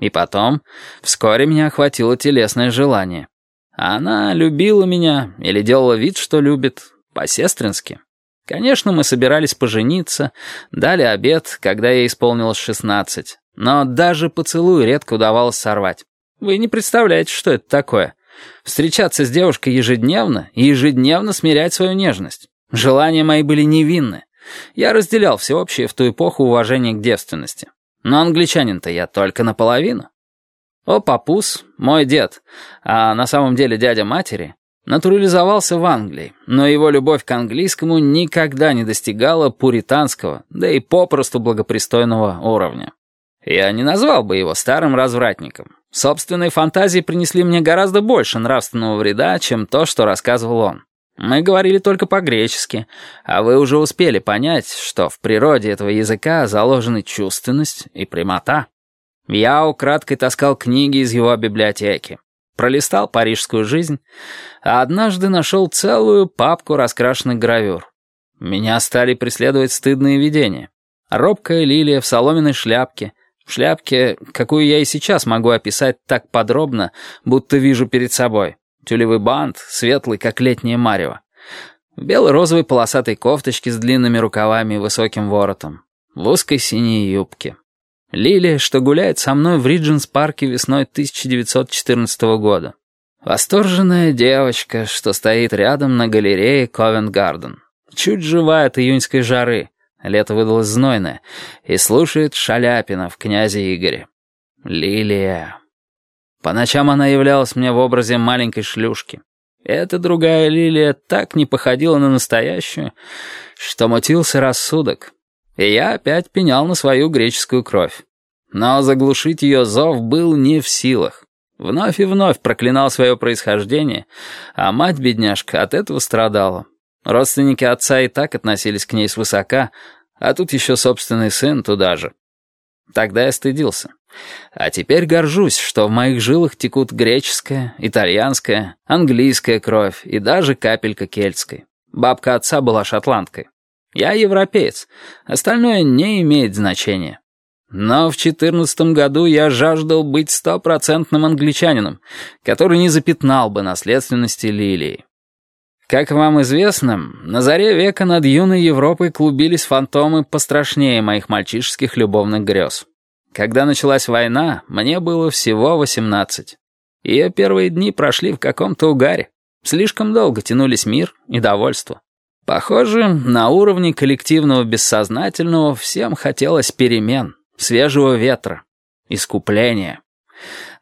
И потом, вскоре меня охватило телесное желание. Она любила меня или делала вид, что любит, по-сестрински. Конечно, мы собирались пожениться, дали обед, когда ей исполнилось шестнадцать. Но даже поцелуй редко удавалось сорвать. Вы не представляете, что это такое. Встречаться с девушкой ежедневно и ежедневно смирять свою нежность. Желания мои были невинны. Я разделял всеобщее в ту эпоху уважение к девственности. Но англичанин-то я только наполовину. О, папус, мой дед, а на самом деле дядя матери, натурализовался в Англии, но его любовь к английскому никогда не достигала пуританского, да и попросту благопристойного уровня. Я не назвал бы его старым развратником. Собственные фантазии принесли мне гораздо больше нравственного вреда, чем то, что рассказывал он. Мы говорили только по-гречески, а вы уже успели понять, что в природе этого языка заложены чувственность и прямота. Я украдкой таскал книги из его библиотеки, пролистал парижскую жизнь, а однажды нашел целую папку раскрашенных гравюр. Меня стали преследовать стыдные видения. Робкая лилия в соломенной шляпке, в шляпке, какую я и сейчас могу описать так подробно, будто вижу перед собой тюлевый бант, светлый, как летнее марево. В бело-розовой полосатой кофточке с длинными рукавами и высоким воротом. В узкой синей юбке. Лилия, что гуляет со мной в Ридженс-парке весной 1914 года. Восторженная девочка, что стоит рядом на галерее Ковент-Гарден. Чуть живая от июньской жары. Лето выдалось знойное. И слушает Шаляпина в «Князе Игоре». Лилия. По ночам она являлась мне в образе маленькой шлюшки. Эта другая лилия так не походила на настоящую, что мутился рассудок. И я опять пенял на свою греческую кровь. Но заглушить ее зов был не в силах. Вновь и вновь проклинал свое происхождение, а мать-бедняжка от этого страдала. Родственники отца и так относились к ней свысока, а тут еще собственный сын туда же. Тогда я стыдился. А теперь горжусь, что в моих жилах текут греческая, итальянская, английская кровь и даже капелька кельтской. Бабка отца была шотландкой. Я европеец, остальное не имеет значения. Но в четырнадцатом году я жаждал быть стопроцентным англичанином, который не запятнал бы наследственности Лилии. Как вам известно, на заре века над юной Европой клубились фантомы пострашнее моих мальчишеских любовных грез. Когда началась война, мне было всего 18. Ее первые дни прошли в каком-то угаре. Слишком долго тянулись мир и довольство. Похоже, на уровне коллективного бессознательного всем хотелось перемен, свежего ветра, искупления.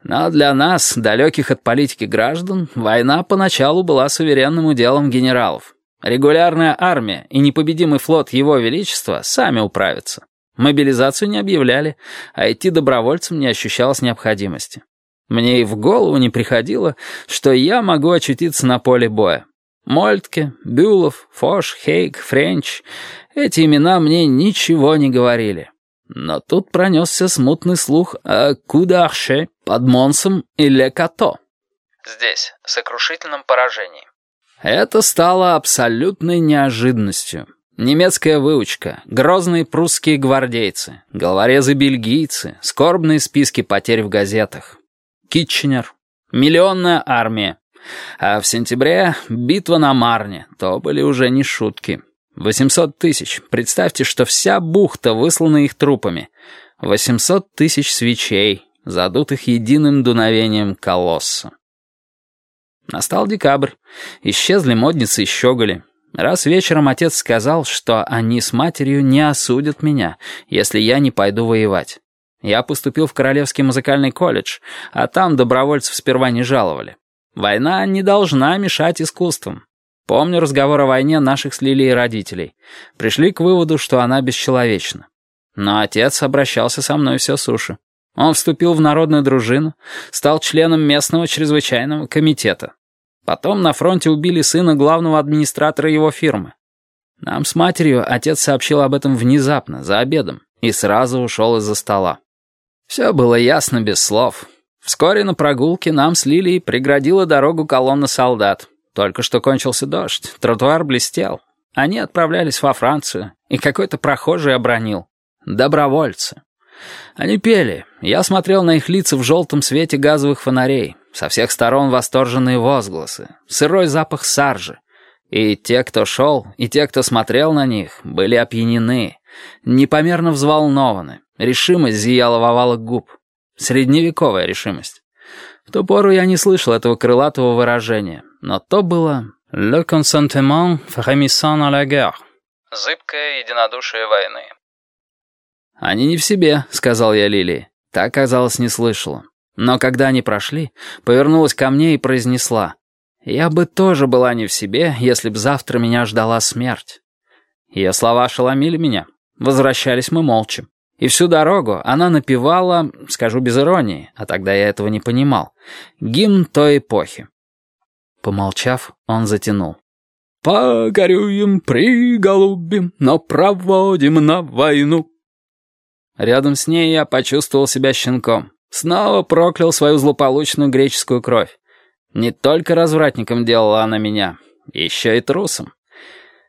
Но для нас, далеких от политики граждан, война поначалу была суверенным уделом генералов. Регулярная армия и непобедимый флот Его Величества сами управятся. Мобилизацию не объявляли, а идти добровольцем не ощущалось необходимости. Мне и в голову не приходило, что я могу очутиться на поле боя. Мольтке, Бюлов, Фош, Хейк, Френч — эти имена мне ничего не говорили. Но тут пронесся смутный слух о Кударше под Монсом и Лекато. Здесь, сокрушительном поражении. Это стало абсолютной неожиданностью. Немецкая выучка, грозные прусские гвардейцы, головорезы-бельгийцы, скорбные списки потерь в газетах. Китченер, миллионная армия. А в сентябре битва на Марне, то были уже не шутки. 800 тысяч, представьте, что вся бухта выслана их трупами. 800 тысяч свечей, задутых единым дуновением колосса. Настал декабрь, исчезли модницы и щеголи. Раз вечером отец сказал, что они с матерью не осудят меня, если я не пойду воевать. Я поступил в Королевский музыкальный колледж, а там добровольцев сперва не жаловали. Война не должна мешать искусствам. Помню разговор о войне наших с Лилией родителей. Пришли к выводу, что она бесчеловечна. Но отец обращался со мной все суше. Он вступил в народную дружину, стал членом местного чрезвычайного комитета. Потом на фронте убили сына главного администратора его фирмы. Нам с матерью отец сообщил об этом внезапно, за обедом, и сразу ушел из-за стола. Все было ясно без слов. Вскоре на прогулке нам с Лилией преградила дорогу колонна солдат. Только что кончился дождь, тротуар блестел. Они отправлялись во Францию, и какой-то прохожий обронил. Добровольцы. Они пели. Я смотрел на их лица в желтом свете газовых фонарей. Со всех сторон восторженные возгласы. Сырой запах саржи. И те, кто шел, и те, кто смотрел на них, были опьянены, непомерно взволнованы. Решимость зияла в овалах губ. Средневековая решимость. В ту пору я не слышал этого крылатого выражения, но то было «le consentement frémissant à la guerre». Зыбкое единодушие войны. «Они не в себе», — сказал я Лилии. Так, казалось, не слышала. Но когда они прошли, повернулась ко мне и произнесла. «Я бы тоже была не в себе, если б завтра меня ждала смерть». Ее слова ошеломили меня. Возвращались мы молча. И всю дорогу она напевала, скажу без иронии, а тогда я этого не понимал, гимн той эпохи. Помолчав, он затянул. «Погорюем, приголубим, но проводим на войну». Рядом с ней я почувствовал себя щенком. Снова проклял свою злополучную греческую кровь. Не только развратником делала она меня, еще и трусом.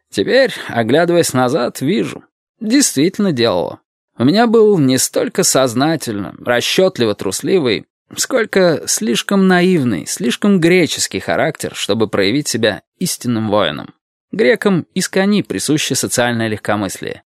Теперь, оглядываясь назад, вижу. Действительно делала. У меня был не столько сознательно, расчетливо трусливый, сколько слишком наивный, слишком греческий характер, чтобы проявить себя истинным воином. Грекам из кони присуще социальное легкомыслие.